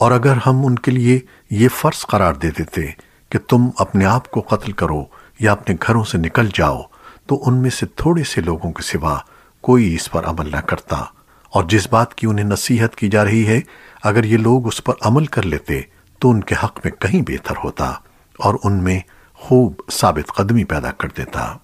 اور اگر ہم ان کے لیے یہ فرض قرار دے دیتے کہ تم اپنے آپ کو قتل کرو یا اپنے گھروں سے نکل جاؤ، تو ان میں سے تھوڑے سے لوگوں کے سوا کوئی اس پر عمل نہ کرتا۔ اور جس بات کی انہیں نصیحت کی جا رہی ہے، اگر یہ لوگ اس پر عمل کر لیتے تو ان کے حق میں کہیں بہتر ہوتا اور ان میں خوب ثابت قدمی پیدا کر دیتا۔